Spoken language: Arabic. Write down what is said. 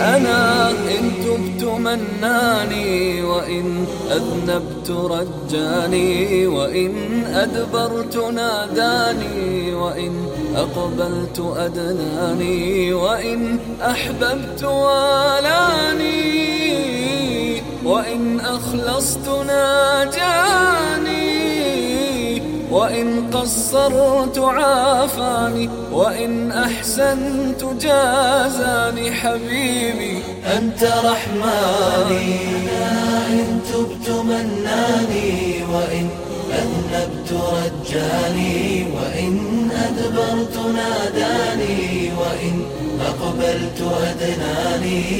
أنا إن تبت مناني وإن أذنبت رجاني وإن أدبرت ناداني وإن أقبلت أدناني وإن أحببت والاني وإن أخلصت ناجاني وإن قصرت عافاني وإن أحسنت جازاني حبيبي أنت رحماني. إن تبت مناني وإن أذنبت رجاني وإن أدبرت ناداني وإن أقبلت أدناني.